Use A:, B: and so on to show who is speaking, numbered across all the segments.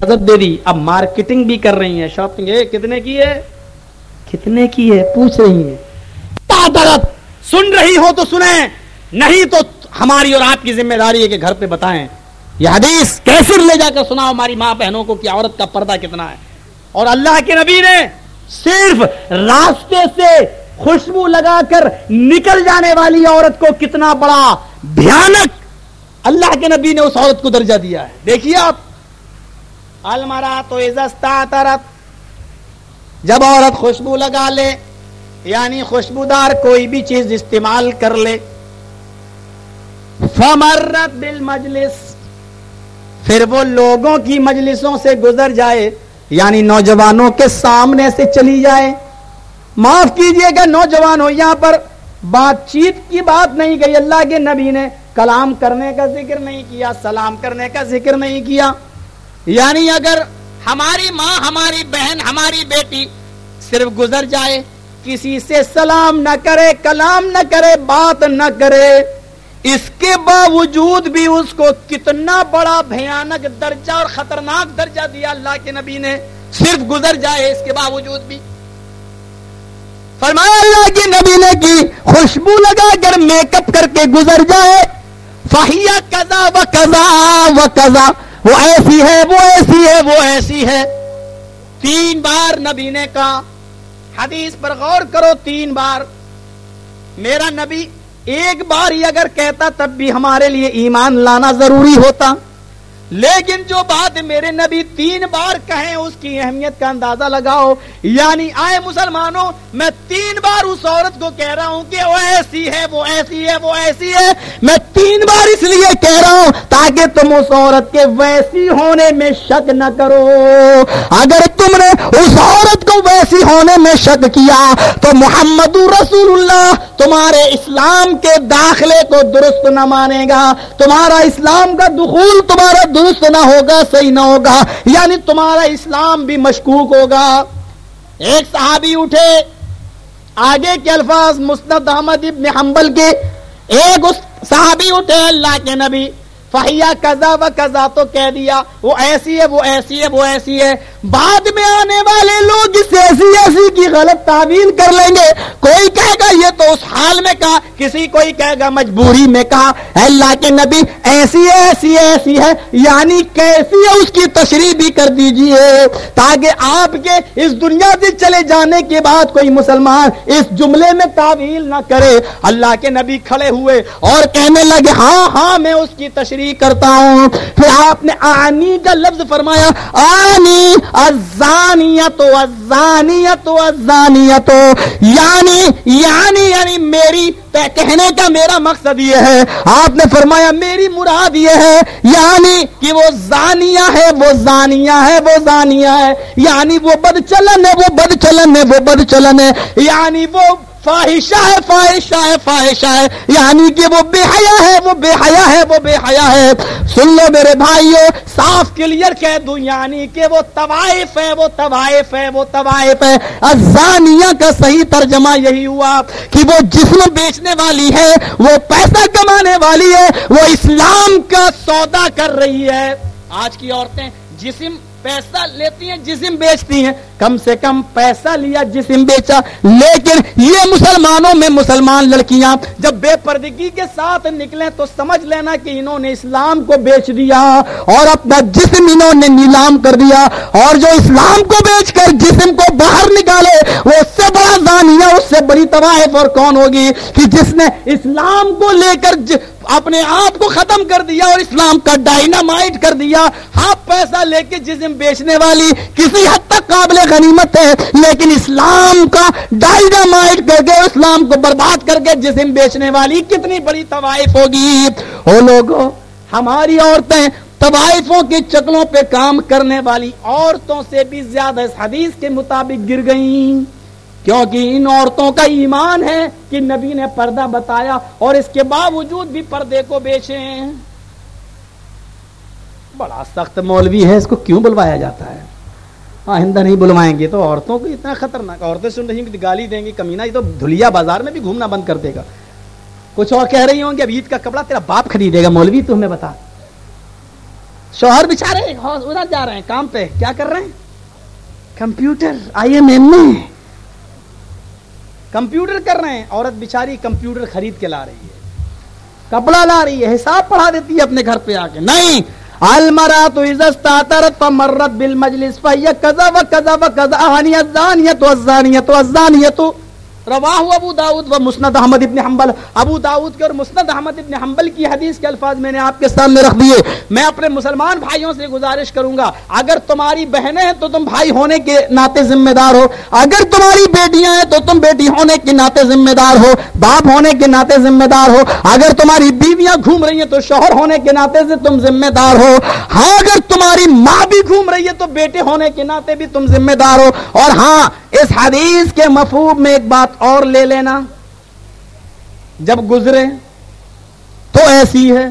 A: اجازت دے دی اب مارکیٹنگ بھی کر رہی ہیں۔ شاپنگ کتنے کی ہے؟ کتنے کی ہے؟ پوچھ رہی ہیں۔ سن رہی ہو تو سنیں۔ نہیں تو ہماری اور آپ کی ذمہ داری ہے کہ گھر پہ بتائیں۔ یہ حدیث کیسے لے جا کر سنا ہماری ماں بہنوں کو کہ عورت کا پردہ کتنا ہے۔ اور اللہ کے نبی نے صرف راستے سے خوشبو لگا کر نکل جانے والی عورت کو کتنا بڑا بھیانک اللہ کے نبی نے اس عورت کو درجہ دیا ہے۔ دیکھیے آپ المرا تو جب عورت خوشبو لگا لے یعنی خوشبودار کوئی بھی چیز استعمال کر لے. فمرت بل پھر وہ لوگوں کی مجلسوں سے گزر جائے یعنی نوجوانوں کے سامنے سے چلی جائے. معاف کیجیے گا نوجوانوں، یہاں پر بات چیت کی بات نہیں گئی اللہ کے نبی نے کلام کرنے کا ذکر نہیں کیا، سلام کرنے کا ذکر نہیں کیا. یعنی اگر ہماری ماں، ہماری بہن، ہماری بیٹی صرف گزر جائے، کسی سے سلام نہ کرے، کلام نہ کرے، بات نہ کرے، اس کے باوجود بھی اس کو کتنا بڑا بھیانک درجہ اور خطرناک درجہ دیا اللہ کے نبی نے، صرف گزر جائے اس کے باوجود بھی۔ فرمایا اللہ کے نبی نے کی خوشبو لگا کر میک اپ کر کے گزر جائے، فہیا کزا و کزا و کزا وہ ایسی ہے، وہ ایسی ہے، وہ ایسی ہے۔ تین بار نبی نے کہا، حدیث پر غور کرو، تین بار۔ میرا نبی ایک بار ہی اگر کہتا، تب بھی ہمارے لیے ایمان لانا ضروری ہوتا۔ لیکن جو بات میرے نبی تین بار کہیں، اس کی اہمیت کا اندازہ لگاؤ۔ یعنی آئے مسلمانوں، میں تین بار اس عورت کو کہہ رہا ہوں کہ وہ ایسی ہے، وہ ایسی ہے، وہ ایسی ہے۔ میں تین بار اس لیے کہہ رہا ہوں تاکہ تم اس عورت کے ویسی ہونے میں شک نہ کرو۔ اگر تم نے اس عورت کو ویسی ہونے میں شک کیا تو محمد رسول اللہ تمہارے اسلام کے داخلے کو درست نہ مانے گا۔ تمہارا اسلام کا دخول تمہارا درست نہ ہوگا، صحیح نہ ہوگا یعنی تمہارا اسلام بھی مشکوک ہوگا۔ ایک صحابی اٹھے، آگے کے الفاظ مسند احمد ابن حنبل کے، ایک اس صحابی اٹھے، اللہ کے نبی، فہیا کزا و کزا تو کہہ دیا، وہ ایسی ہے، وہ ایسی ہے، وہ ایسی ہے۔ بعد میں آنے والے لوگ اس ایسی ایسی کی غلط تعویل کر لیں گے۔ کوئی کہے گا یہ تو اس حال میں کہا، کسی کوئی کہے گا مجبوری میں کہا اللہ کے نبی، ایسی ایسی ایسی ہے یعنی کیسی ہے اس کی تشریح بھی کر دیجیے۔ تاکہ آپ کے اس دنیا سے چلے جانے کے بعد کوئی مسلمان اس جملے میں تعویل نہ کرے۔ اللہ کے نبی کھڑے ہوئے اور کہنے لگے ہاں ہاں میں اس کی تشریح کرتا ہوں۔ پھر آپ نے آنی کا لفظ فرمایا، آنی ازانیت ازانیت ازانیت یعنی یعنی یعنی میری کہنے کا میرا مقصد یہ ہے۔ آپ نے فرمایا میری مراد یہ ہے۔ یعنی کہ وہ زانیہ ہے، وہ زانیہ ہے، وہ زانیہ ہے۔ یعنی وہ بد چلن ہے، وہ بد چلن ہے، وہ بد چلن ہے۔ یعنی وہ فاحشہ ہے فاحشہ ہے فاحشہ ہے۔ یعنی کہ وہ بے حیا ہے، وہ بے حیا ہے، وہ بے حیا ہے۔ سن لو میرے بھائیو، صاف کلیئر کہہ دوں یعنی کہ وہ طوائف ہے، وہ طوائف ہے، وہ طوائف ہے۔ ازانیہ کا صحیح ترجمہ یہی ہوا کہ وہ جسم بیچنے والی ہے، وہ پیسہ کمانے والی ہے، وہ اسلام کا سودا کر رہی ہے۔ آج کی عورتیں جسم پیسہ لیتی ہیں، جسم بیچتی ہیں۔ کم سے کم پیسہ لیا، جسم بیچا۔ لیکن یہ مسلمانوں میں مسلمان لڑکیاں، جب بے پردگی کے ساتھ نکلیں تو سمجھ لینا کہ انہوں نے اسلام کو بیچ دیا اور اپنا جسم انہوں نے نیلام کر دیا۔ اور جو اسلام کو بیچ کر جسم کو باہر نکالے، وہ اس سے بڑا زانیہ، اس سے بڑی طوائف اور کون ہوگی کہ جس نے اسلام کو لے کر اپنے آپ کو ختم کر دیا اور اسلام کا ڈائنامائٹ کر دیا۔ ہاف پیسہ لے کے جسم بیچنے والی کسی حد تک قابل غنیمت ہے، لیکن اسلام کا ڈائنامائٹ کر کے، اسلام کو برباد کر کے جسم بیچنے والی کتنی بڑی طوائف ہوگی۔ او لوگوں ہماری عورتیں طوائفوں کے چکلوں پہ کام کرنے والی عورتوں سے بھی زیادہ اس حدیث کے مطابق گر گئیں۔ کیونکہ ان عورتوں کا ایمان ہے کہ نبی نے پردہ بتایا اور اس کے باوجود بھی پردے کو بیچے بڑا سخت مولوی ہے، اس کو کیوں بلوایا جاتا ہے؟ آئندہ نہیں بلوائیں گے تو عورتوں کو اتنا خطرناک، عورتیں سن رہی گالی دیں گی کمینہ، یہ تو دھلیا بازار میں بھی گھومنا بند کر دے گا۔ کچھ اور کہہ رہی ہوں گے، اب عید کا کپڑا تیرا باپ خریدے گا، مولوی تو ہمیں بتا۔ شوہر بچارے ادھر جا رہے ہیں، کام پہ، کیا کر رہے ہیں؟ کمپیوٹر، آئی ایم ایم میں کمپیوٹر کر رہے ہیں، عورت بیچاری کمپیوٹر خرید کے لا رہی ہے۔ کپڑا لا رہی ہے، حساب پڑھا دیتی ہے اپنے گھر پہ آ کے۔ نہیں المرا تو عزت مرت بل مجلس کزا و کزا و کزا تو رواہ ابو داود و مسند احمد ابن حنبل۔ ابو داود کے اور مسند احمد ابن حنبل کی حدیث کے الفاظ میں نے آپ کے سامنے رکھ دیے۔ میں اپنے مسلمان بھائیوں سے گزارش کروں گا، اگر تمہاری بہنیں ہیں تو تم بھائی ہونے کے ناطے ذمہ دار ہو۔ اگر تمہاری بیٹیاں ہیں تو تم بیٹی ہونے کے ناطے ذمہ دار ہو۔ باپ ہونے کے ناطے ذمہ دار ہو۔ اگر تمہاری بیویاں گھوم رہی ہیں تو شوہر ہونے کے ناطے سے تم ذمہ دار ہو۔ ہاں اگر تمہاری ماں بھی گھوم رہی ہے تو بیٹے ہونے کے ناطے بھی تم ذمہ دار ہو۔ اور ہاں اس حدیث کے مفہوم میں ایک بات اور لے لینا۔ جب گزرے تو ایسی ہے۔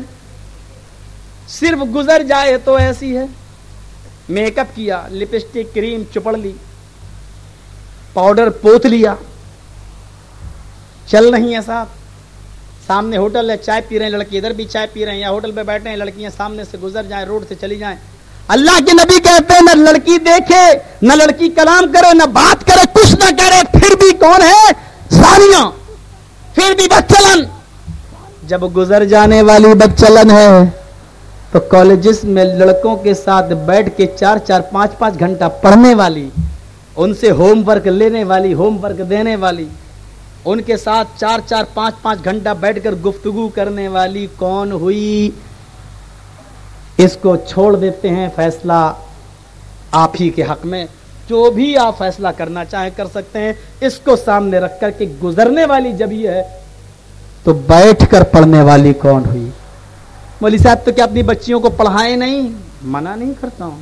A: صرف گزر جائے تو ایسی ہے۔ میک اپ کیا، لپسٹک کریم چپڑ لی، پاؤڈر پوت لیا۔ چل رہی ہیں صاحب سامنے ہوٹل ہے، چائے پی رہے ہیں لڑکی۔ ادھر بھی چائے پی رہے ہیں، یا ہوٹل پہ بیٹھے ہیں لڑکیاں۔ سامنے سے گزر جائیں، روڈ سے چلی جائیں۔ اللہ کے نبی کہتے ہیں، نہ لڑکی دیکھے، نہ لڑکی کلام کرے، نہ بات کرے نہ کرے پھر بھی کون ہے؟ ساریاں۔ پھر بھی بچلن۔ جب گزر جانے والی بچلن ہے، تو کالجز میں لڑکوں کے ساتھ بیٹھ کے چار چار، پانچ پانچ گھنٹہ پڑھنے والی، ان سے ہوم ورک لینے والی، ہوم ورک دینے والی، ان کے ساتھ چار چار، پانچ پانچ گھنٹہ بیٹھ کر گفتگو کرنے والی کون ہوئی؟ اس کو چھوڑ دیتے ہیں فیصلہ آپ ہی کے حق میں۔ جو بھی آپ فیصلہ کرنا چاہیں کر سکتے ہیں، اس کو سامنے رکھ کر کے گزرنے والی جب یہ ہے، تو بیٹھ کر پڑھنے والی کون ہوئی؟ مولی صاحب تو کیا اپنی بچیوں کو پڑھائے نہیں؟ منع نہیں کرتا ہوں۔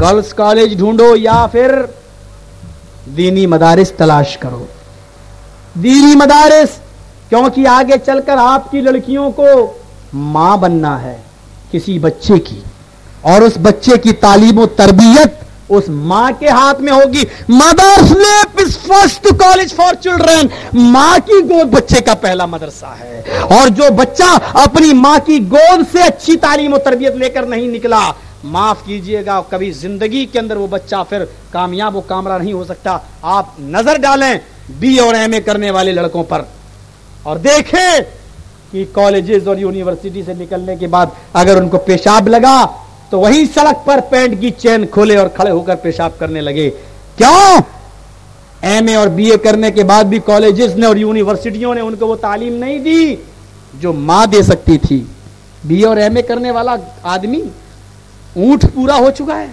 A: گرلس کالج ڈھونڈو یا پھر دینی مدارس تلاش کرو۔ دینی مدارس، کیونکہ آگے چل کر آپ کی لڑکیوں کو ماں بننا ہے کسی بچے کی، اور اس بچے کی تعلیم و تربیت اس ماں کے ہاتھ میں ہوگی۔ مدرس فرسٹ کالج فار چلڈرن ماں کی گود بچے کا پہلا مدرسہ ہے۔ اور جو بچہ اپنی ماں کی گود سے اچھی تعلیم و تربیت لے کر نہیں نکلا، معاف کیجیے گا، کبھی زندگی کے اندر وہ بچہ پھر کامیاب و کامرہ نہیں ہو سکتا۔ آپ نظر ڈالیں بی اور ایم اے کرنے والے لڑکوں پر۔ اور دیکھیں کہ کالجز اور یونیورسٹی سے نکلنے کے بعد اگر ان کو پیشاب لگا تو وہی سڑک پر پینٹ کی چین کھولے اور کھڑے ہو کر پیشاب کرنے لگے۔ کیوں؟ ایم اے اور بی اے کرنے کے بعد بھی کالجز نے اور یونیورسٹیوں نے ان کو وہ تعلیم نہیں دی جو ماں دے سکتی تھی۔ بی اے اور ایم اے کرنے والا آدمی اونٹ پورا ہو چکا ہے۔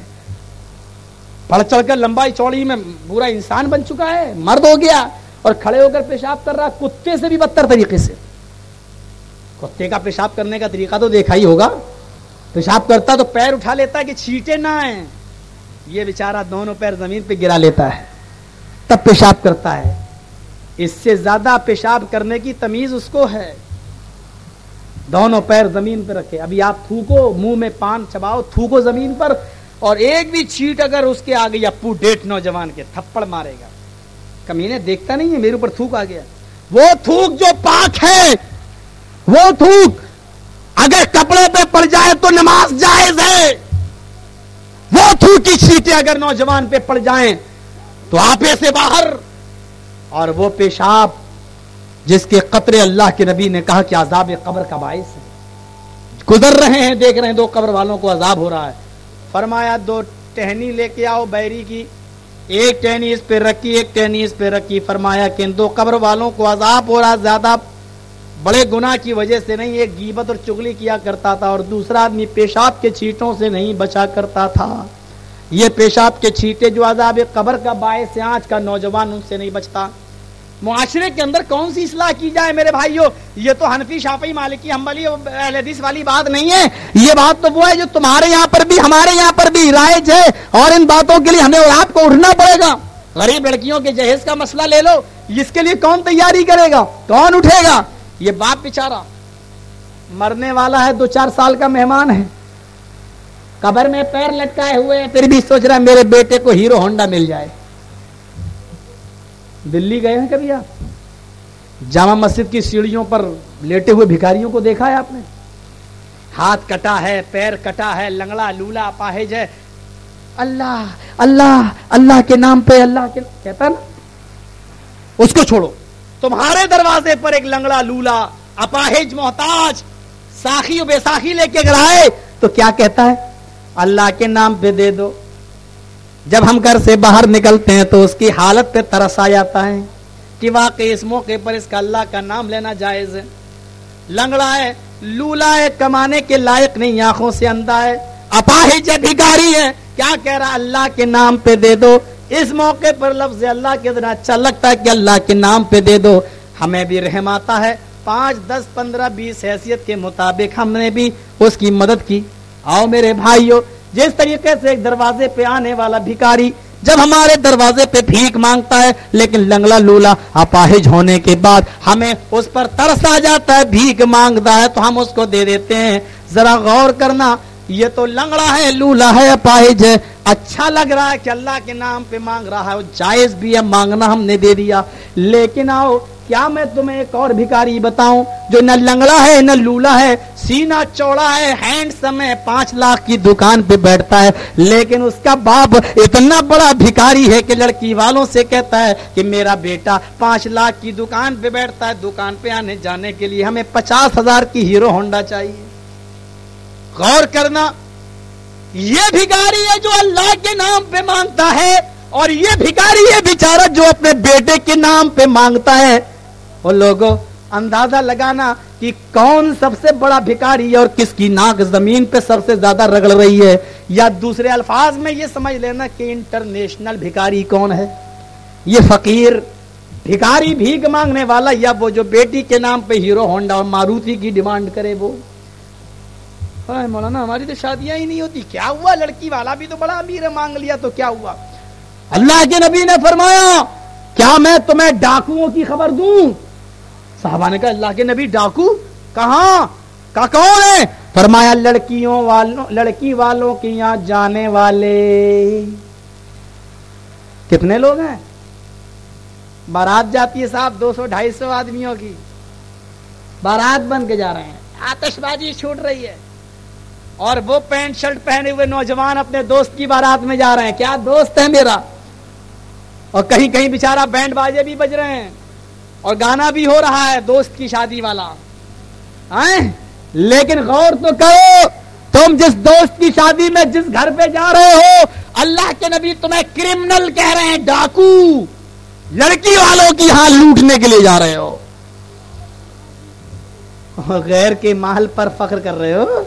A: پڑھ چڑھ کر لمبائی چوڑی میں پورا انسان بن چکا ہے۔ مرد ہو گیا اور کھڑے ہو کر پیشاب کر رہا، کتے سے بھی بدتر طریقے سے۔ کتے کا پیشاب کرنے کا طریقہ تو دیکھا ہی ہوگا۔ پیشاب کرتا تو پیر اٹھا لیتا ہے کہ چھیٹے نہ آئیں۔ یہ بیچارہ دونوں پیر زمین پہ گرا لیتا ہے۔ تب پیشاب کرتا ہے۔ اس سے زیادہ پیشاب کرنے کی تمیز اس کو ہے۔ دونوں پیر زمین پہ رکھے۔ ابھی آپ تھوکو، منہ میں پان چباؤ، تھوکو زمین پر۔ اور ایک بھی چھیٹ اگر اس کے آگے اپو ڈیٹ نوجوان کے تھپڑ مارے گا۔ کمینے، دیکھتا نہیں ہے، میرے اوپر تھوک آ گیا۔ وہ تھوک جو پاک ہے، وہ تھوک اگر کپڑے پہ پڑ جائے تو نماز جائز ہے۔ وہ تھوکی چھیٹے اگر نوجوان پہ پڑ جائیں تو آپے سے باہر۔ اور وہ پیشاب جس کے قطرے اللہ کے نبی نے کہا کہ عذاب قبر کا باعث ہے۔ گزر رہے ہیں، دیکھ رہے ہیں، دو قبر والوں کو عذاب ہو رہا ہے۔ فرمایا، دو ٹہنی لے کے آؤ بیری کی۔ ایک ٹہنی اس پہ رکھی، ایک ٹہنی اس پہ رکھی۔ فرمایا کہ ان دو قبر والوں کو عذاب ہو رہا زیادہ بڑے گناہ کی وجہ سے نہیں، ایک گیبت اور چگلی کیا کرتا تھا اور دوسرا آدمی پیشاب کے چھیٹوں سے نہیں بچا کرتا تھا۔ یہ پیشاب کے چھیٹے جو عذاب قبر کا باعث آج کا نوجوان ان سے نہیں بچتا۔ معاشرے کے اندر کون سی اصلاح کی جائے میرے بھائیوں یہ تو حنفی شافی مالکی، حنبلی حدیث والی بات نہیں ہے۔ یہ بات تو وہ ہے جو تمہارے یہاں پر بھی، ہمارے یہاں پر بھی رائج ہے اور ان باتوں کے لیے ہمیں اور آپ کو اٹھنا پڑے گا۔ غریب لڑکیوں کے جہیز کا مسئلہ لے لو۔ اس کے لیے کون تیاری کرے گا؟ کون اٹھے گا؟ یہ باپ بچارا مرنے والا ہے، دو چار سال کا مہمان ہے۔ قبر میں پیر لٹکائے ہوئے پھر بھی سوچ رہا ہے میرے بیٹے کو ہیرو ہونڈا مل جائے۔ دلی گئے ہیں کبھی آپ؟ جامع مسجد کی سیڑھیوں پر لیٹے ہوئے بھکاریوں کو دیکھا ہے آپ نے؟ ہاتھ کٹا ہے، پیر کٹا ہے، لنگڑا، لولا، پاہج ہے۔ اللہ اللہ اللہ کے نام پہ، اللہ کے کہتا نا۔ اس کو چھوڑو۔ تمہارے دروازے پر ایک لنگڑا لولا، اپاہج محتاج، ساخی و بے ساخی لے کے اگر آئے، تو کیا کہتا ہے؟ اللہ کے نام پہ دے دو۔ جب ہم گھر سے باہر نکلتے ہیں تو اس کی حالت پہ ترس آ جاتا ہے کہ واقعی اس موقع پر اس کا اللہ کا نام لینا جائز ہے۔ لنگڑا ہے، لولا ہے، کمانے کے لائق نہیں، آنکھوں سے اندھا ہے، اپاہج بھکاری ہے۔ کیا کہہ رہا اللہ کے نام پہ دے دو۔ اس موقع پر لفظ اللہ کے ذرا اچھا لگتا ہے کہ اللہ کے نام پہ دے دو۔ ہمیں بھی رحم آتا ہے۔ پانچ، دس، پندرہ، بیس حیثیت کے مطابق ہم نے بھی اس کی مدد کی۔ آؤ میرے بھائیو، جس طریقے سے ایک دروازے پہ آنے والا بھکاری جب ہمارے دروازے پہ بھیک مانگتا ہے، لیکن لنگلا لولا اپاہج ہونے کے بعد ہمیں اس پر ترس آ جاتا ہے، بھیک مانگتا ہے، تو ہم اس کو دے دیتے ہیں۔ ذرا غور کرنا یہ تو لنگڑا ہے، لولا ہے اپاہج ہے۔ اچھا لگ رہا ہے کہ اللہ کے نام پہ مانگ رہا ہے جائز بھی ہے، مانگنا ہم نے دے دیا۔ لیکن آؤ، کیا میں تمہیں ایک اور بھکاری بتاؤں جو نہ لنگڑا ہے، نہ لولا ہے۔ سینا چوڑا ہے ہینڈ سمے پانچ لاکھ کی دکان پہ بیٹھتا ہے۔ لیکن اس کا باپ اتنا بڑا بھکاری ہے کہ لڑکی والوں سے کہتا ہے کہ میرا بیٹا پانچ لاکھ کی دکان پہ بیٹھتا ہے۔ دکان پہ آنے جانے کے لیے ہمیں پچاس ہزار کی ہیرو ہونڈا چاہیے۔ غور کرنا، یہ بھکاری ہے جو اللہ کے نام پہ مانگتا ہے، اور یہ بھکاری ہے بیچارہ جو اپنے بیٹے کے نام پہ مانگتا ہے۔ اور لوگوں، اندازہ لگانا کہ کون سب سے بڑا بھکاری ہے اور کس کی ناک زمین پہ سب سے زیادہ رگڑ رہی ہے۔ یا دوسرے الفاظ میں یہ سمجھ لینا کہ انٹرنیشنل بھکاری کون ہے۔ یہ فقیر بھکاری بھیک مانگنے والا یا وہ جو بیٹی کے نام پہ ہیرو ہونڈا اور ماروتی کی ڈیمانڈ کرے وہ۔ مولانا، ہماری تو شادیاں ہی نہیں ہوتی۔ کیا ہوا؟ لڑکی والا بھی تو بڑا امیر ہے، مانگ لیا تو کیا ہوا؟ اللہ کے نبی نے فرمایا، کیا میں تمہیں ڈاکوؤں کی خبر دوں؟ صحابہ نے کہا، اللہ کے نبی، ڈاکو؟ کہاں؟ کا کون ہے؟ فرمایا، لڑکیوں والوں لڑکی والوں کی یہاں جانے والے۔ کتنے لوگ ہیں؟ بارات جاتی ہے صاحب، دو سو ڈھائی سو آدمیوں کی۔ بارات بن کے جا رہے ہیں۔ آتش بازی چھوٹ رہی ہے۔ اور وہ پینٹ شرٹ پہنے ہوئے نوجوان اپنے دوست کی بارات میں جا رہے ہیں۔ کیا دوست ہے میرا؟ اور کہیں کہیں بےچارا بینڈ بازے بھی بج رہے ہیں اور گانا بھی ہو رہا ہے دوست کی شادی والا۔ لیکن غور تو کرو، تم جس دوست کی شادی میں جس گھر پہ جا رہے ہو، اللہ کے نبی تمہیں کرمنل کہہ رہے ہیں، ڈاکو۔ لڑکی والوں کی ہاں لوٹنے کے لیے جا رہے ہو۔ غیر کے محل پر فخر کر رہے ہو۔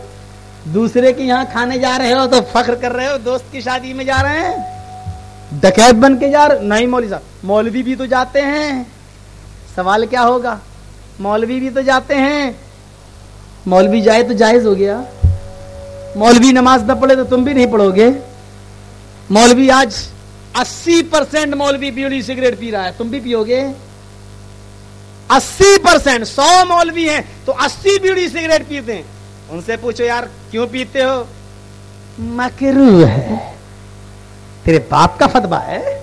A: دوسرے کے یہاں کھانے جا رہے ہو تو فخر کر رہے ہو، دوست کی شادی میں جا رہے ہیں۔ ڈکیت بن کے جا رہے نہیں مولوی صاحب، مولوی بھی تو جاتے ہیں۔ سوال کیا ہوگا؟ مولوی بھی تو جاتے ہیں۔ مولوی جائے تو جائز ہو گیا۔ مولوی نماز نہ پڑھے تو تم بھی نہیں پڑھو گے۔ مولوی آج اسی پرسینٹ مولوی بیڑی سگریٹ پی رہا ہے، تم بھی پیو گے۔ اسی پرسینٹ سو مولوی ہیں تو اسی بیڑی سگریٹ پیتے ہیں۔ ان سے پوچھو یار، کیوں پیتے ہو؟ مکرو ہے۔ تیرے باپ کا فتبہ ہے۔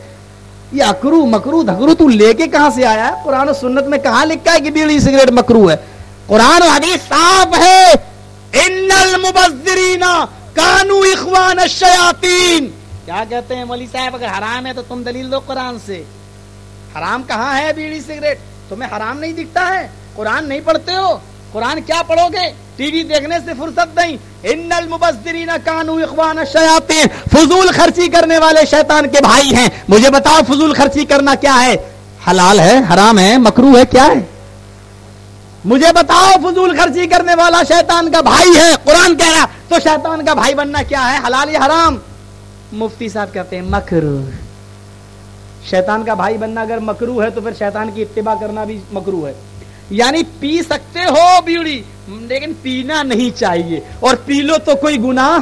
A: یہ اکرو مکرو دھکرو، تو لے کے کہاں سے آیا ہے؟ قرآن و سنت میں کہاں لکھا ہے کہ بیڑی سگریٹ مکرو ہے؟ قرآن و حدیث صاف ہے۔ ان المبذرین کانو اخوان الشیاطین۔ کیا کہتے ہیں مولی صاحب، اگر حرام ہے تو تم دلیل دو قرآن سے۔ حرام کہاں ہے بیڑی سگریٹ؟ تمہیں حرام نہیں دکھتا ہے۔ قرآن نہیں پڑھتے ہو۔ قرآن کیا پڑھو گے؟ ٹی وی دیکھنے سے فرصت نہیں۔ ان المبذرین کانو اخوان الشیاطین فضول خرچی کرنے والے شیطان کے بھائی ہیں۔ مجھے بتاؤ فضول خرچی کرنا کیا ہے؟ حلال ہے؟ حرام ہے؟ مکرو ہے؟ کیا ہے؟ مجھے بتاؤ فضول خرچی کرنے والا شیطان کا بھائی ہے۔ قرآن کہہ رہا تو شیطان کا بھائی بننا کیا ہے؟ حلال یا حرام؟ مفتی صاحب کہتے ہیں مکرو شیطان کا بھائی بننا اگر مکرو ہے تو پھر شیطان کی اتباع کرنا بھی مکرو ہے۔ یعنی پی سکتے ہو بیڑی، لیکن پینا نہیں چاہیے۔ اور پی لو تو کوئی گناہ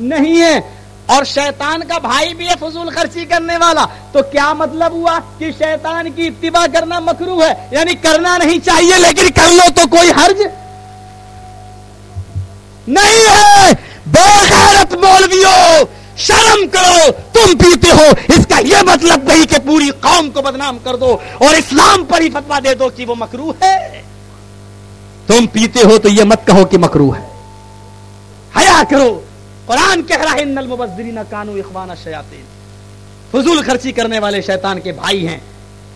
A: نہیں ہے۔ اور شیطان کا بھائی بھی ہے فضول خرچی کرنے والا۔ تو کیا مطلب ہوا کہ شیطان کی اتباع کرنا مکرو ہے؟ یعنی کرنا نہیں چاہیے، لیکن کر لو تو کوئی حرج نہیں ہے۔ بے غیرت مولویوں، شرم کرو، تم پیتے ہو۔ اس یہ مطلب نہیں کہ پوری قوم کو بدنام کر دو اور اسلام پر ہی فتوا دے دو کہ وہ مکرو ہے۔ تم پیتے ہو تو یہ مت کہو کہ مکرو ہے۔ کیا کرو۔ قرآن کہہ رہا ہے، ان المبذرین کانو اخوان الشیاطین فضول خرچی کرنے والے شیطان کے بھائی ہیں۔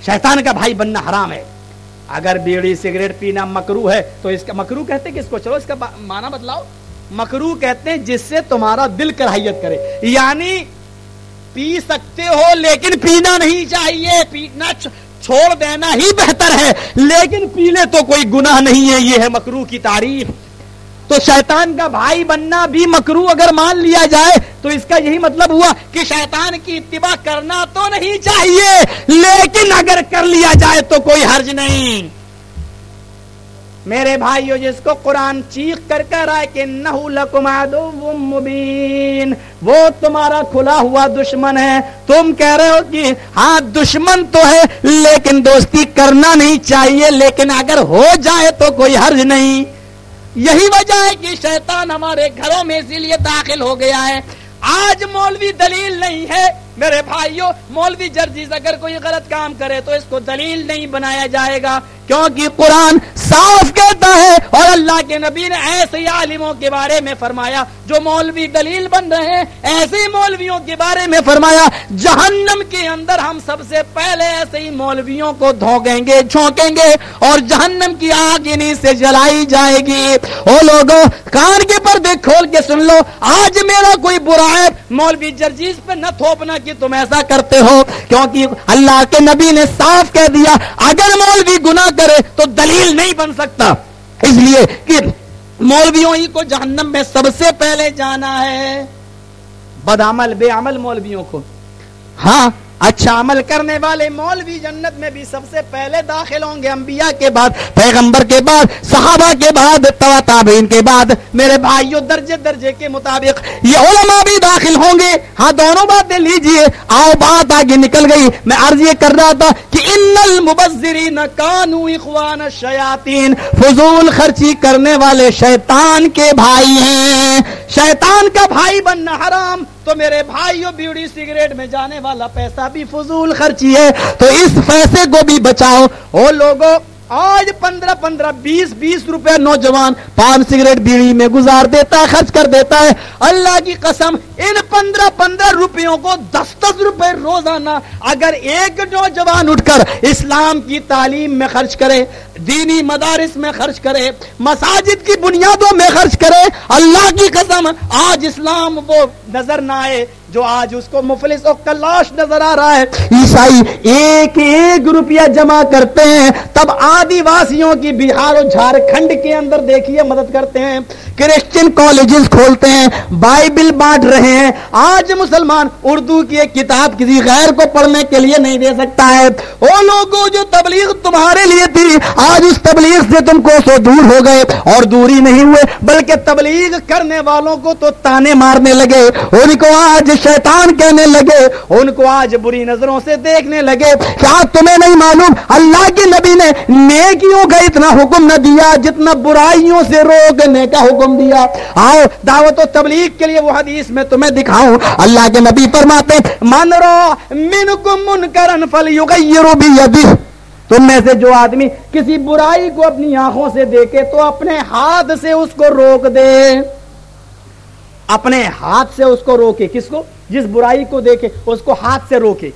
A: شیطان کا بھائی بننا حرام ہے۔ اگر بیڑی، سگریٹ پینا مکرو ہے، تو اس کا مکرو کہتے کہ اس کو؟ چلو اس کا معنی بدلاؤ۔ مکرو کہتے ہیں جس سے تمہارا دل کراہیت کرے۔ یعنی پی سکتے ہو، لیکن پینا نہیں چاہیے۔ پینا چھوڑ دینا ہی بہتر ہے۔ لیکن پینے تو کوئی گناہ نہیں ہے، یہ ہے مکرو کی تعریف۔ تو شیطان کا بھائی بننا بھی مکرو اگر مان لیا جائے، تو اس کا یہی مطلب ہوا کہ شیطان کی اتباع کرنا تو نہیں چاہیے، لیکن اگر کر لیا جائے تو کوئی حرج نہیں۔ میرے بھائیو، جس کو قرآن چیخ کر کر رہا کہ مبین، وہ تمہارا کھلا ہوا دشمن ہے۔ تم کہہ رہے ہو کہ ہاں دشمن تو ہے، لیکن دوستی کرنا نہیں چاہیے، لیکن اگر ہو جائے تو کوئی حرج نہیں۔ یہی وجہ ہے کہ شیطان ہمارے گھروں میں اسی لیے داخل ہو گیا ہے۔ آج مولوی دلیل نہیں ہے۔ میرے بھائیوں مولوی جرجیز اگر کوئی غلط کام کرے تو اس کو دلیل نہیں بنایا جائے گا۔ کیونکہ قرآن صاف کہتا ہے اور اللہ کے نبی نے ایسے عالموں کے بارے میں فرمایا جو مولوی دلیل بن رہے ہیں، ایسے مولویوں کے بارے میں فرمایا، جہنم کے اندر ہم سب سے پہلے ایسے ہی مولویوں کو دھوکیں گے، جھونکیں گے اور جہنم کی آگ انہیں سے جلائی جائے گی۔ او لوگوں کان کے پردے کھول کے سن لو۔ آج میرا کوئی برا ہے، مولوی جرجیز پہ نہ تھوپنا کہ تم ایسا کرتے ہو۔ کیونکہ اللہ کے نبی نے صاف کہہ دیا، اگر مولوی گناہ کرے تو دلیل نہیں بن سکتا۔ اس لیے کہ مولویوں ہی کو جہنم میں سب سے پہلے جانا ہے۔ بدعمل بے عمل مولویوں کو۔ ہاں اچھا عمل کرنے والے مولوی جنت میں بھی سب سے پہلے داخل ہوں گے انبیاء کے بعد، پیغمبر کے بعد، صحابہ کے بعد تابعین کے بعد۔ میرے بھائیوں درجے درجے کے مطابق یہ علماء بھی داخل ہوں گے۔ ہاں دونوں باتیں لیجیے۔ آؤ، بات آگے نکل گئی۔ میں عرض یہ کر رہا تھا کہ ان المبذرین کانو اخوان الشیاطین، فضول خرچی کرنے والے شیطان کے بھائی ہیں۔ شیطان کا بھائی بننا حرام۔ تو میرے بھائیو بیوڑی سگریٹ میں جانے والا پیسہ بھی فضول خرچی ہے تو اس پیسے کو بھی بچاؤ۔ او لوگوں آج پندرہ پندرہ بیس بیس روپے نوجوان پان سگریٹ بیڑی میں گزار دیتا ہے، خرچ کر دیتا ہے۔ اللہ کی قسم، ان پندرہ پندرہ روپیوں کو دس دس روپے روزانہ اگر ایک نوجوان اٹھ کر اسلام کی تعلیم میں خرچ کرے، دینی مدارس میں خرچ کرے، مساجد کی بنیادوں میں خرچ کرے، اللہ کی قسم، آج اسلام وہ نظر نہ آئے۔ جو آج اس کو مفلس اور کلاش نظر آ رہا ہے۔ عیسائی ایک ایک روپیہ جمع کرتے ہیں۔ تب آدی واسیوں کی بہار اور جھارکھنڈ کے اندر دیکھیے مدد کرتے ہیں۔ کرسچن کالجز کھولتے ہیں۔ بائبل بانٹ رہے ہیں۔ آج مسلمان اردو کی ایک کتاب کسی غیر کو پڑھنے کے لیے نہیں دے سکتا ہے۔ وہ لوگوں جو تبلیغ تمہارے لیے تھی، آج اس تبلیغ سے تم کو سو دور ہو گئے اور دوری نہیں ہوئے، بلکہ تبلیغ کرنے والوں کو تو تانے مارنے لگے۔ ان کو آج شیطان کہنے لگے، ان کو آج بری نظروں سے دیکھنے لگے۔ کیا تمہیں نہیں معلوم؟ اللہ کے نبی نے نیکیوں کا اتنا حکم نہ دیا جتنا برائیوں سے روکنے کا حکم دیا۔ آؤ، دعوت و تبلیغ کے لیے وہ حدیث میں تمہیں دکھاؤں۔ اللہ کے نبی فرماتے من رو من کم من کرن تم میں سے جو آدمی کسی برائی کو اپنی آنکھوں سے دیکھے تو اپنے ہاتھ سے اس کو روک دے۔ اپنے ہاتھ سے اس کو روکے۔ کس کو؟ جس برائی کو دیکھے، اس کو ہاتھ سے روکے۔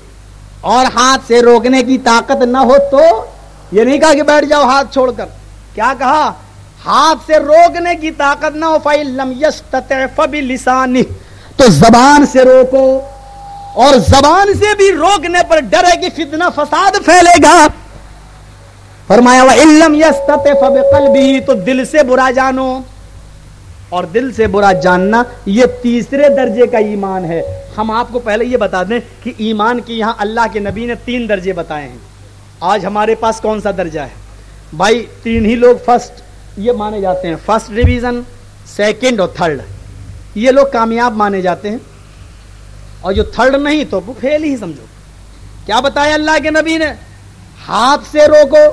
A: اور ہاتھ سے روکنے کی طاقت نہ ہو تو یہ نہیں کہا کہ بیٹھ جاؤ ہاتھ چھوڑ کر۔ کیا کہا؟ ہاتھ سے روکنے کی طاقت نہ ہو لم لسانی تو زبان سے روکو۔ اور زبان سے بھی روکنے پر ڈرے کہ فتنہ فساد پھیلے گا۔ فرمایا علم یس قلبی تو دل سے برا جانو۔ اور دل سے برا جاننا یہ تیسرے درجے کا ایمان ہے۔ ہم آپ کو پہلے یہ بتا دیں کہ ایمان کی یہاں اللہ کے نبی نے تین درجے بتائے ہیں۔ آج ہمارے پاس کون سا درجہ ہے؟ بھائی، تین ہی لوگ فرسٹ یہ مانے جاتے ہیں فرسٹ ڈویژن سیکنڈ اور تھرڈ یہ لوگ کامیاب مانے جاتے ہیں۔ اور جو تھرڈ نہیں تو وہ فیل ہی سمجھو۔ کیا بتایا اللہ کے نبی نے؟ ہاتھ سے روکو،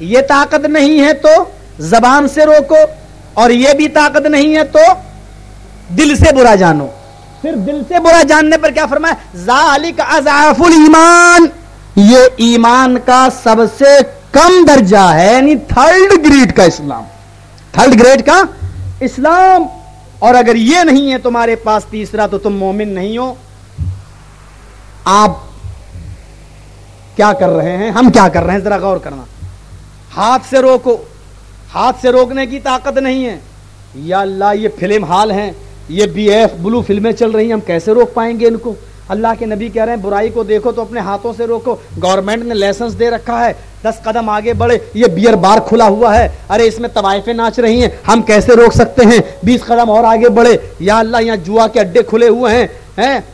A: یہ طاقت نہیں ہے تو زبان سے روکو۔ اور یہ بھی طاقت نہیں ہے تو دل سے برا جانو۔ پھر دل سے برا جاننے پر کیا فرمایا؟ ذالک اضعاف الایمان۔ یہ ایمان کا سب سے کم درجہ ہے یعنی تھرڈ گریڈ کا اسلام۔ تھرڈ گریڈ کا اسلام۔ اور اگر یہ نہیں ہے تمہارے پاس تیسرا تو تم مومن نہیں ہو۔ آپ کیا کر رہے ہیں؟ ہم کیا کر رہے ہیں؟ ذرا غور کرنا۔ ہاتھ سے روکو۔ ہاتھ سے روکنے کی طاقت نہیں ہے۔ یا اللہ، یہ فلم ہال ہیں۔ یہ بی ایف بلو فلمیں چل رہی ہیں، ہم کیسے روک پائیں گے ان کو؟ اللہ کے نبی کہہ رہے ہیں، برائی کو دیکھو تو اپنے ہاتھوں سے روکو۔ گورنمنٹ نے لائسنس دے رکھا ہے۔ دس قدم آگے بڑھے۔ یہ بیئر بار کھلا ہوا ہے۔ ارے، اس میں طوائفیں ناچ رہی ہیں۔ ہم کیسے روک سکتے ہیں؟ بیس قدم اور آگے بڑھے۔ یا اللہ، یہاں جوا کے اڈے کھلے ہوئے ہیں۔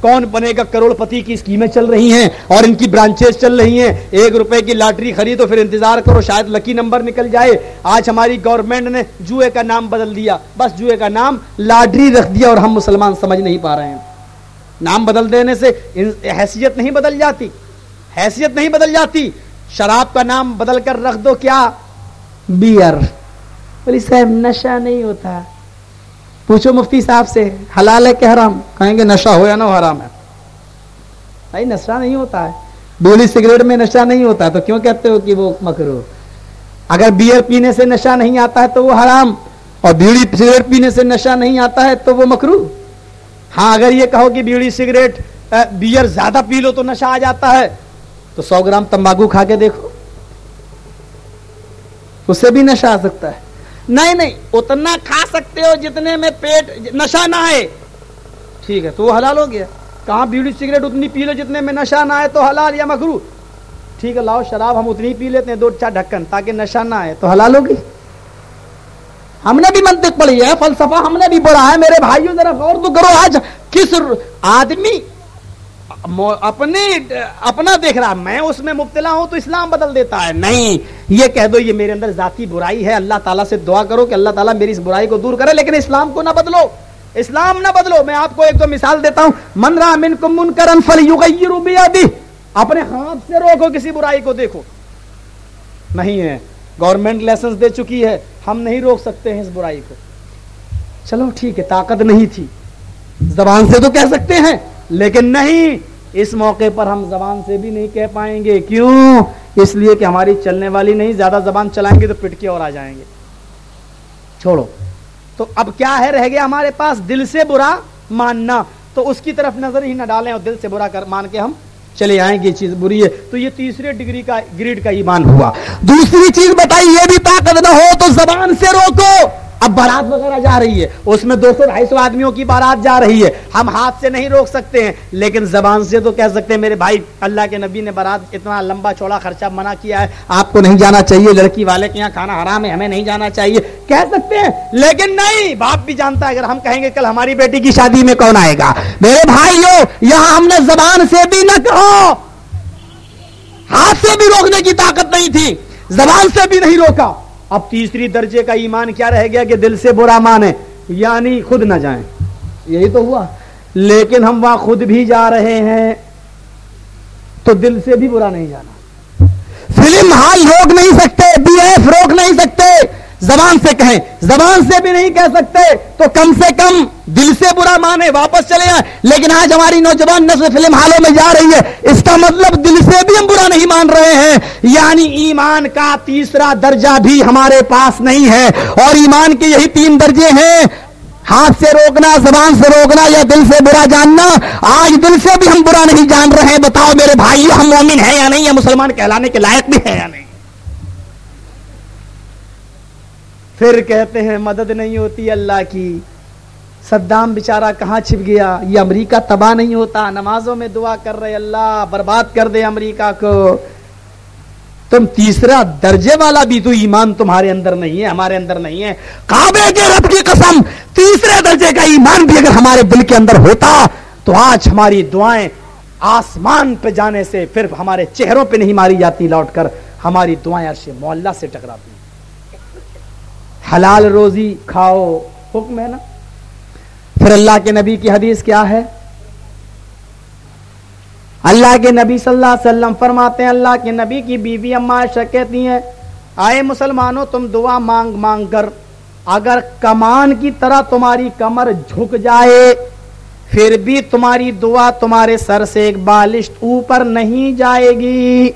A: کون بنے گا کروڑ پتی کی اسکیمیں چل رہی ہیں اور ان کی برانچز چل رہی ہیں؟ ایک روپے کی لاٹری خریدو، پھر انتظار کرو، شاید لکی نمبر نکل جائے۔ آج ہماری گورنمنٹ نے جوئے کا نام بدل دیا۔ بس جوئے کا نام لاٹری رکھ دیا اور ہم مسلمان سمجھ نہیں پا رہے ہیں۔ نام بدل دینے سے حیثیت نہیں بدل جاتی۔ حیثیت نہیں بدل جاتی۔ شراب کا نام بدل کر رکھ دو، کیا؟ بیئر بولی صاحب، نشہ نہیں ہوتا۔ پوچھو مفتی صاحب سے، حلال ہے کہ حرام؟ کہیں گے نشہ ہو یا نہ حرام ہے۔ بھائی، نشہ نہیں ہوتا ہے۔ بیڑی سگریٹ میں نشہ نہیں ہوتا تو کیوں کہتے ہو کہ وہ مکرو؟ اگر بیئر پینے سے نشہ نہیں آتا ہے تو وہ حرام، اور بیڑی سگریٹ پینے سے نشہ نہیں آتا ہے تو وہ مکرو۔ ہاں اگر یہ کہو کہ بیڑی سگریٹ بیئر زیادہ پی لو تو نشہ آ جاتا ہے۔ تو سو گرام تمباکو کھا کے دیکھو۔ اس سے بھی نشہ آ سکتا ہے۔ نہیں نہیں، اتنا کھا سکتے ہو جتنے میں پیٹ نشہ نہ آئے۔ ٹھیک ہے، تو وہ حلال ہو گیا۔ کہاں بیڑی سگریٹ اتنی پی لو جتنے میں نشہ نہ آئے تو حلال یا مکرو ٹھیک ہے، لاؤ شراب، ہم اتنی پی لیتے ہیں، دو چار ڈھکن، تاکہ نشہ نہ آئے تو حلال ہوگی ہم نے بھی منطق پڑھی ہے، فلسفہ ہم نے بھی پڑھا ہے۔ میرے بھائیوں، ذرا غور تو کرو، آج کس آدمی اپنے اپنا دیکھ رہا میں اس میں مبتلا ہوں تو اسلام بدل دیتا ہے۔ نہیں یہ کہہ دو یہ میرے اندر ذاتی برائی ہے، اللہ تعالیٰ سے دعا کرو کہ اللہ تعالیٰ میری اس برائی کو دور کرے، لیکن اسلام کو نہ بدلو۔ اسلام نہ بدلو۔ میں آپ کو ایک دو مثال دیتا ہوں۔ من رہا من کو من کرن فل اپنے ہاتھ سے روکو، کسی برائی کو دیکھو۔ نہیں ہے۔ گورنمنٹ لائسنس دے چکی ہے۔ ہم نہیں روک سکتے ہیں اس برائی کو۔ چلو ٹھیک ہے، طاقت نہیں تھی۔ زبان سے تو کہہ سکتے ہیں، لیکن نہیں۔ اس موقع پر ہم زبان سے بھی نہیں کہہ پائیں گے۔ کیوں؟ اس لیے کہ ہماری چلنے والی نہیں، زیادہ زبان چلائیں گے تو پٹ کے اور آ جائیں گے۔ چھوڑو۔ تو اب کیا ہے رہ گیا ہمارے پاس؟ دل سے برا ماننا۔ تو اس کی طرف نظر ہی نہ ڈالیں اور دل سے برا کر مان کے ہم چلے آئیں گے۔ چیز بری ہے۔ تو یہ تیسرے ڈگری کا گریڈ کا ایمان ہوا۔ دوسری چیز بتائی، یہ بھی طاقت نہ ہو تو زبان سے روکو۔ اب بارات وغیرہ جا رہی ہے، اس میں دو سو ڈھائی سو آدمیوں کی بارات جا رہی ہے۔ ہم ہاتھ سے نہیں روک سکتے ہیں، لیکن زبان سے تو کہہ سکتے ہیں، میرے بھائی، اللہ کے نبی نے بارات اتنا لمبا چوڑا خرچہ منع کیا ہے، آپ کو نہیں جانا چاہیے، لڑکی والے کے یہاں کھانا حرام ہے، ہمیں نہیں جانا چاہیے۔ کہہ سکتے ہیں، لیکن نہیں، باپ بھی جانتا ہے، اگر ہم کہیں گے کل ہماری بیٹی کی شادی میں کون آئے گا۔ میرے بھائی یہاں ہم نے زبان سے بھی نہ کہو۔ ہاتھ سے بھی روکنے کی طاقت نہیں تھی، زبان سے بھی نہیں روکا۔ اب تیسری درجے کا ایمان کیا رہ گیا کہ دل سے برا مانے یعنی خود نہ جائیں۔ یہی تو ہوا۔ لیکن ہم وہاں خود بھی جا رہے ہیں، تو دل سے بھی برا نہیں جانا۔ فلم ہال روک نہیں سکتے، بی ایف زبان سے کہیں۔ زبان سے بھی نہیں کہہ سکتے، تو کم سے کم دل سے برا مانے واپس چلے آئے لیکن آج ہماری نوجوان نسل فلم حالوں میں جا رہی ہے۔ اس کا مطلب دل سے بھی ہم برا نہیں مان رہے ہیں۔ یعنی ایمان کا تیسرا درجہ بھی ہمارے پاس نہیں ہے۔ اور ایمان کے یہی تین درجے ہیں۔ ہاتھ سے روکنا، زبان سے روکنا یا دل سے برا جاننا۔ آج دل سے بھی ہم برا نہیں جان رہے ہیں۔ بتاؤ میرے بھائی ہم مومن ہیں یا نہیں؟ یا مسلمان کہلانے کے لائق بھی ہے یا نہیں؟ پھر کہتے ہیں مدد نہیں ہوتی اللہ کی۔ صدام بیچارہ کہاں چھپ گیا؟ یہ امریکہ تباہ نہیں ہوتا، نمازوں میں دعا کر رہے اللہ، برباد کر دے امریکہ کو۔ تم تیسرا درجے والا بھی تو ایمان تمہارے اندر نہیں ہے، ہمارے اندر نہیں ہے۔ کعبے کے رب کی قسم، تیسرے درجے کا ایمان بھی اگر ہمارے دل کے اندر ہوتا، تو آج ہماری دعائیں آسمان پہ جانے سے پھر ہمارے چہروں پہ نہیں ماری جاتی، لوٹ کر ہماری دعائیں عرش مولا سے ٹکراتی۔ حلال روزی کھاؤ، حکم ہے نا۔ پھر اللہ کے نبی کی حدیث کیا ہے؟ اللہ کے نبی صلی اللہ علیہ وسلم فرماتے ہیں، اللہ کے نبی کی بیوی اما کہتی ہیں، آئے مسلمانوں، تم دعا مانگ مانگ کر، اگر کمان کی طرح تمہاری کمر جھک جائے، پھر بھی تمہاری دعا تمہارے سر سے ایک بالشت اوپر نہیں جائے گی۔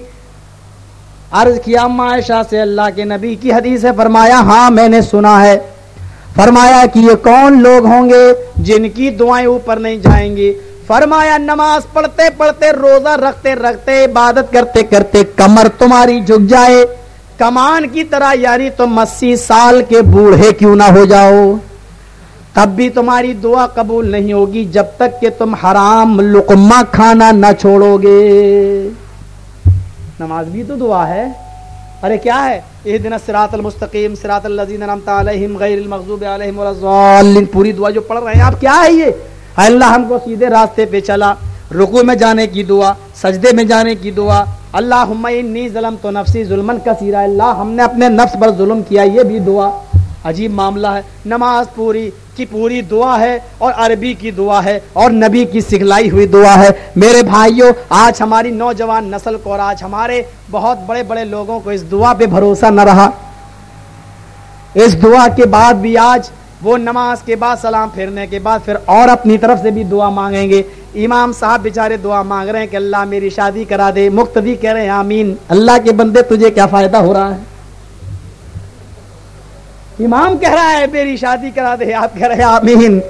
A: عرض کیا عائشہ سے اللہ کے نبی کی حدیث ہے، فرمایا ہاں میں نے سنا ہے۔ فرمایا کہ یہ کون لوگ ہوں گے جن کی دعائیں اوپر نہیں جائیں گی؟ فرمایا، نماز پڑھتے پڑھتے، روزہ رکھتے رکھتے، عبادت کرتے کرتے کمر تمہاری جھک جائے۔ کمان کی طرح یعنی تم اسی سال کے بوڑھے کیوں نہ ہو جاؤ؟ تب بھی تمہاری دعا قبول نہیں ہوگی جب تک کہ تم حرام لقمہ کھانا نہ چھوڑو گے۔ نماز بھی تو دعا ہے۔ ارے کیا ہے؟ یہ دن سراط المستقیم سراط علیہم غیر المغضوب علیہم الضالین۔ پوری دعا جو پڑھ رہے ہیں، آپ کیا ہے یہ؟ اللہ، ہم کو سیدھے راستے پہ چلا۔ رکو میں جانے کی دعا، سجدے میں جانے کی دعا۔ اللہ انی ظلم تو نفسی ظلم کثیرہ اللہ، ہم نے اپنے نفس پر ظلم کیا، یہ بھی دعا۔ عجیب معاملہ ہے۔ نماز پوری کی پوری دعا ہے اور عربی کی دعا ہے اور نبی کی سکھلائی ہوئی دعا ہے۔ میرے بھائیوں آج ہماری نوجوان نسل کو اور آج ہمارے بہت بڑے بڑے لوگوں کو اس دعا پہ بھروسہ نہ رہا۔ اس دعا کے بعد بھی آج وہ نماز کے بعد سلام پھیرنے کے بعد پھر اور اپنی طرف سے بھی دعا مانگیں گے۔ امام صاحب بیچارے دعا مانگ رہے ہیں کہ اللہ میری شادی کرا دے، مقتدی کہہ رہے ہیں، آمین۔ اللہ کے بندے، تجھے کیا فائدہ ہو رہا ہے؟ امام کہہ رہا ہے، میری شادی کرا دے، آپ کہہ رہے ہیں، آمین۔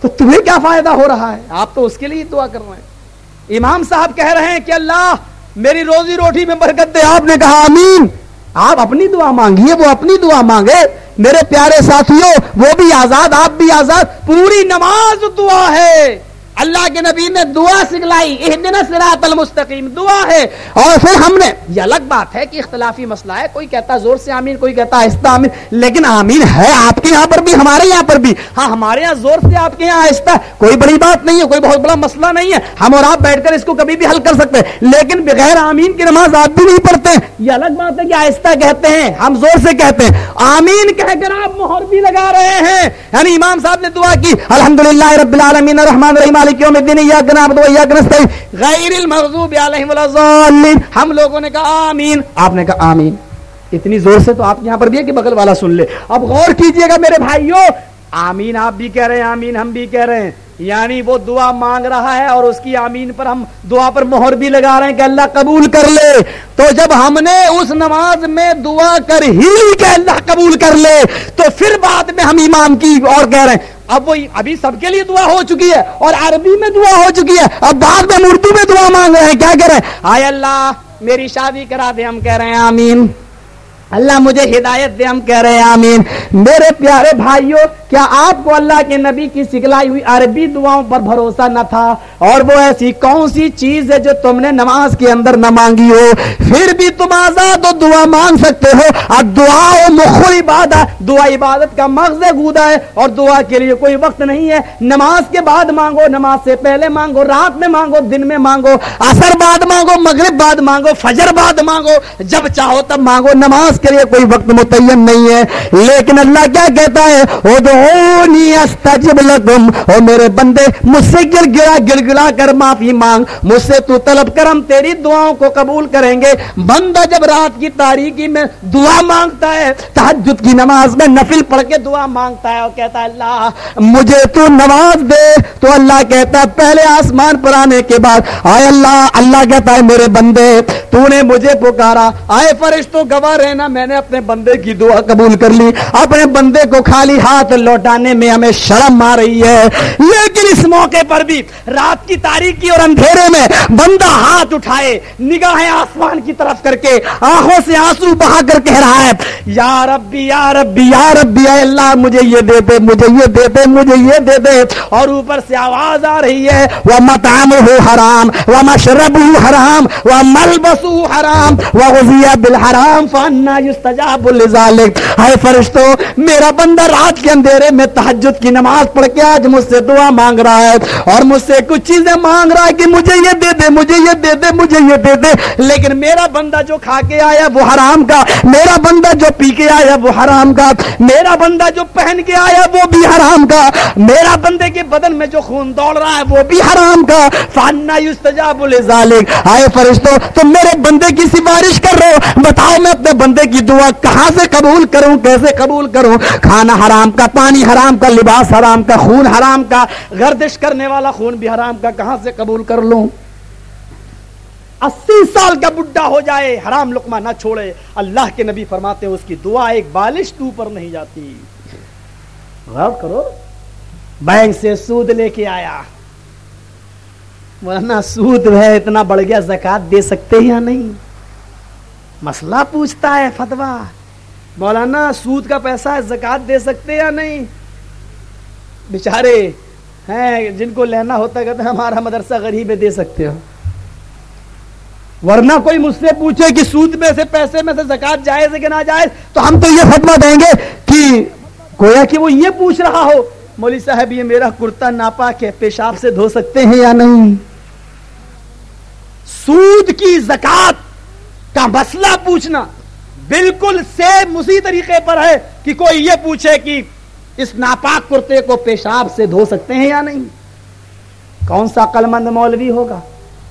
A: تو تمہیں کیا فائدہ ہو رہا ہے؟ آپ تو اس کے لیے دعا کر رہے ہیں۔ امام صاحب کہہ رہے ہیں کہ اللہ، میری روزی روٹی میں برکت دے۔ آپ نے کہا، آمین۔ آپ اپنی دعا مانگیے، وہ اپنی دعا مانگے۔ میرے پیارے ساتھیوں، وہ بھی آزاد، آپ بھی آزاد۔ پوری نماز دعا ہے۔ اللہ کے نبی نے دعا سکھلائی سراط المستقیم، دعا ہے۔ اور پھر ہم نے، یہ الگ بات ہے کہ اختلافی مسئلہ ہے، کوئی کہتا زور سے آمین، کوئی کہتا آہستہ آمین، لیکن آمین ہے آپ کے یہاں پر بھی، ہمارے یہاں پر بھی۔ ہاں ہمارے یہاں زور سے آپ کے یہاں آہستہ کوئی بڑی بات نہیں ہے، کوئی بہت بڑا مسئلہ نہیں ہے۔ ہم اور آپ بیٹھ کر اس کو کبھی بھی حل کر سکتے ہیں، لیکن بغیر آمین کی نماز آپ بھی نہیں پڑھتے یہ الگ بات ہے کہ آہستہ کہتے ہیں، ہم زور سے کہتے ہیں۔ آمین کہہ کر آپ مہر بھی لگا رہے ہیں۔ یعنی امام صاحب نے دعا کی الحمد للہ رب العالمین الرحمن الرحیم مالک یوم الدین، ایاک نعبد و ایاک نستعین. غیر المغضوب علیہم الضالین ہم لوگوں نے کہا آمین. آپ نے کہا آمین. اتنی زور سے تو آپ یہاں پر بھی ہے کہ بغل والا سن لے. اب غور کیجیے گا میرے بھائیوں. آمین، آپ بھی کہہ رہے ہیں، آمین، ہم بھی کہہ رہے ہیں. یعنی وہ دعا مانگ رہا ہے اور اس کی آمین پر ہم دعا پر مہر بھی لگا رہے ہیں کہ اللہ قبول کر لے۔ تو جب ہم نے اس نماز میں دعا کر ہی کہ اللہ قبول کر لے، تو پھر بعد میں ہم امام کی اور کہہ رہے ہیں، اب وہ ابھی سب کے لیے دعا ہو چکی ہے اور عربی میں دعا ہو چکی ہے، اب بعد میں اردو میں دعا مانگ رہے ہیں، کیا کہہ رہے ہیں؟ آئے اللہ، میری شادی کرا دے، ہم کہہ رہے ہیں آمین۔ اللہ مجھے ہدایت دے، ہم کہہ رہے ہیں آمین۔ میرے پیارے بھائیوں کیا آپ کو اللہ کے نبی کی سکھلائی ہوئی عربی دعاؤں پر بھروسہ نہ تھا؟ اور وہ ایسی کون سی چیز ہے جو تم نے نماز کے اندر نہ مانگی ہو؟ پھر بھی تم آزاد و دعا مانگ سکتے ہو۔ اور دعا مخل عبادت دعا عبادت کا مغز گودا ہے اور دعا کے لیے کوئی وقت نہیں ہے۔ نماز کے بعد مانگو، نماز سے پہلے مانگو، رات میں مانگو، دن میں مانگو اثر بعد مانگو، مغرب بعد مانگو، فجر بعد مانگو، جب چاہو تب مانگو۔ نماز کے لیے کوئی وقت متعین نہیں ہے۔ لیکن اللہ کیا کہتا ہے؟ وہ استجب لکم۔ او میرے بندے، مجھ سے گڑ گڑا گڑ گڑا کر معافی مانگ۔ مجھ سے تو طلب کر ہم تیری دعاؤں کو قبول کریں گے۔ بندہ جب رات کی تاریخی میں دعا مانگتا ہے تحجد کی نماز میں نفل پڑھ کے دعا مانگتا ہے۔ اور کہتا ہے، اللہ، مجھے تو نماز دے۔ تو اللہ کہتا ہے، پہلے آسمان پر آنے کے بعد۔ آئے اللہ اللہ کہتا ہے، میرے بندے، تو نے مجھے پکارا۔ آئے فرشتوں گواہ رہنا، میں نے اپنے بندے کی دعا قبول کر لی۔ اپنے بندے کو خالی ہاتھ لوٹانے میں ہمیں شرم آ رہی ہے۔ لیکن اس موقع پر بھی رات کی تاریخی اور اندھیرے میں بندہ ہاتھ اٹھائے، نگاہیں آسمان کی طرف کر کے، آنکھوں سے آنسو بہا کر کہہ رہا ہے، یا ربی یا ربی یا ربی، اے اللہ، مجھے یہ دے دے، مجھے یہ دے دے، مجھے یہ دے دے۔ اور اوپر سے آواز آ رہی ہے وہ متام ہو حرام وہ مشرب حرام وہ ملبس حرام وہ غزیہ بالحرام فانا یستجاب لذالک اے فرشتو، میرا بندہ رات کے اندھیرے میں تحجد کی نماز پڑھ کے آج مجھ سے دعا مانگ رہا ہے اور مجھ سے کچھ چیزیں مانگ رہا ہے کہ مجھے یہ دے دے، مجھے یہ دے دے، مجھے یہ دے دے۔ لیکن میرا بندہ جو کھا کے آیا وہ حرام کا میرا بندہ جو پی کے آیا وہ حرام کا میرا بندہ جو پہن کے آیا وہ بھی حرام کا میرا بندے کے بدن میں جو خون دوڑ رہا ہے وہ بھی حرام کا فانا یستجاب لذالک آئے فرشتو، تم میرے بندے کی سفارش کر رہے ہو۔ بتاؤ میں اپنے بندے کی دعا کہاں سے قبول کروں، کیسے قبول کروں؟ کھانا حرام کا پانی حرام کا، لباس حرام کا، خون حرام کا گردش کرنے والا خون بھی حرام کا، کہاں سے قبول کر لوں؟ اسی سال کا بڈھا ہو جائے، حرام لقمہ نہ چھوڑے۔ اللہ کے نبی فرماتے ہیں، اس کی دعا ایک بالش تو اوپر نہیں جاتی۔
B: غور کرو، بینک سے سود لے کے آیا۔ مولانا سود ہے، اتنا بڑھ گیا، زکات دے سکتے یا نہیں؟ مسئلہ پوچھتا ہے فتوا مولانا سود کا پیسہ زکات دے سکتے یا نہیں؟ بیچارے، ہیں، جن کو لینا ہوتا کہتے ہیں ہمارا مدرسہ غریب ہے دے سکتے ہو۔ ورنہ کوئی مجھ سے پوچھے کہ سود میں سے، پیسے میں سے زکات جائز ہے کہ نہ جائز؟
A: تو ہم تو یہ فتوا دیں گے کہ
B: گویا کہ وہ یہ پوچھ رہا ہو، مولوی صاحب، یہ میرا کرتا ناپاک ہے، پیشاب سے دھو سکتے ہیں یا نہیں؟ سود کی زکات کا مسئلہ پوچھنا۔ بالکل سیم اسی طریقے پر ہے کہ کوئی یہ پوچھے کہ اس ناپاک کرتے کو پیشاب سے دھو سکتے ہیں یا نہیں؟ کون سا عقل مند مولوی ہوگا؟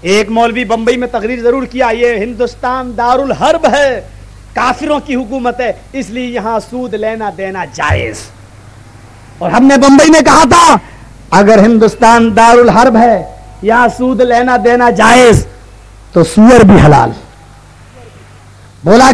B: ایک مولوی بمبئی میں تقریر ضرور کیا یہ ہندوستان دار الحرب ہے، کافروں کی حکومت ہے، اس لیے یہاں سود لینا دینا جائز۔ اور ہم نے بمبئی میں کہا تھا، اگر ہندوستان دار الحرب ہے یہاں سود لینا دینا جائز، تو سور بھی حلال۔ بولا